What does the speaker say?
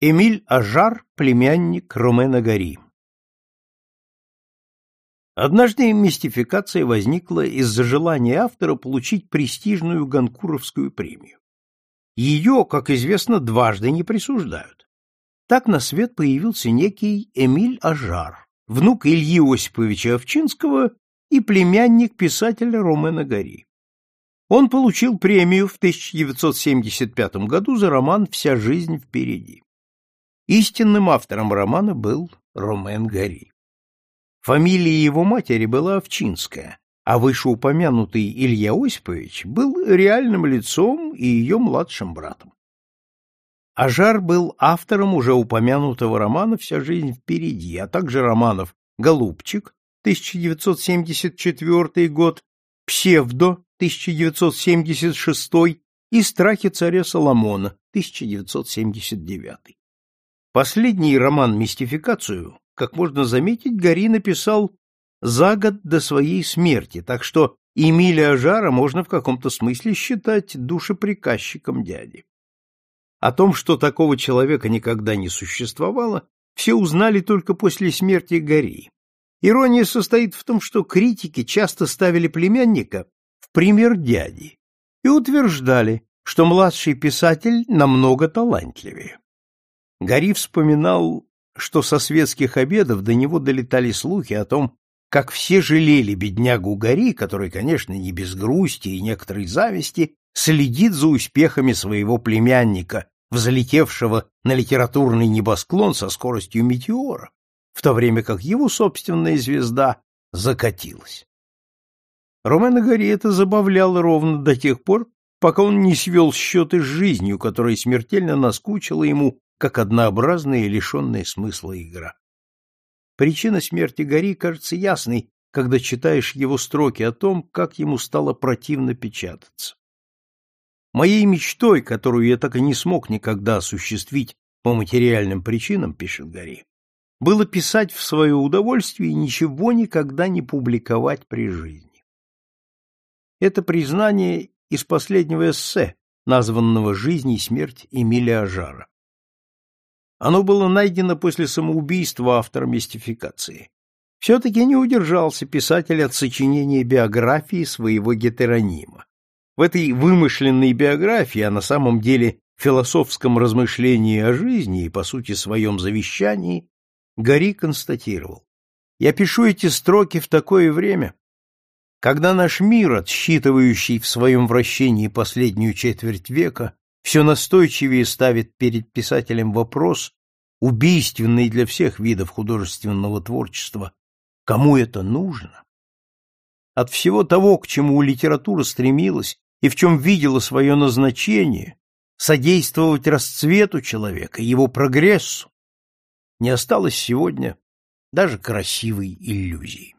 Эмиль Ажар, племянник Ромена Гори. Однажды мистификация возникла из-за желания автора получить престижную Ганкуровскую премию. Ее, как известно, дважды не присуждают. Так на свет появился некий Эмиль Ажар, внук Ильи Осиповича Овчинского и племянник писателя Ромена Гори. Он получил премию в 1975 году за роман «Вся жизнь впереди». Истинным автором романа был Ромен Гори. Фамилия его матери была Овчинская, а вышеупомянутый Илья Осипович был реальным лицом и ее младшим братом. Ажар был автором уже упомянутого романа «Вся жизнь впереди», а также романов «Голубчик» 1974 год, «Псевдо» 1976 и «Страхи царя Соломона» 1979. Последний роман «Мистификацию», как можно заметить, Гори написал за год до своей смерти, так что Эмилия Жара можно в каком-то смысле считать душеприказчиком дяди. О том, что такого человека никогда не существовало, все узнали только после смерти Гори. Ирония состоит в том, что критики часто ставили племянника в пример дяди и утверждали, что младший писатель намного талантливее. Гори вспоминал, что со светских обедов до него долетали слухи о том, как все жалели беднягу Гори, который, конечно, не без грусти и некоторой зависти, следит за успехами своего племянника, взлетевшего на литературный небосклон со скоростью метеора, в то время как его собственная звезда закатилась. Ромена Гори это забавляло ровно до тех пор, пока он не свел счеты с жизнью, которая смертельно наскучила ему как однообразная и лишенная смысла игра. Причина смерти Гори кажется ясной, когда читаешь его строки о том, как ему стало противно печататься. Моей мечтой, которую я так и не смог никогда осуществить по материальным причинам, пишет Гори, было писать в свое удовольствие и ничего никогда не публиковать при жизни. Это признание из последнего эссе, названного «Жизнь и смерть Эмилия Ажара. Оно было найдено после самоубийства автора мистификации. Все-таки не удержался писатель от сочинения биографии своего гетеронима. В этой вымышленной биографии, а на самом деле философском размышлении о жизни и, по сути, своем завещании, Гори констатировал. «Я пишу эти строки в такое время, когда наш мир, отсчитывающий в своем вращении последнюю четверть века, все настойчивее ставит перед писателем вопрос, убийственный для всех видов художественного творчества, кому это нужно? От всего того, к чему литература стремилась и в чем видела свое назначение, содействовать расцвету человека, его прогрессу, не осталось сегодня даже красивой иллюзии.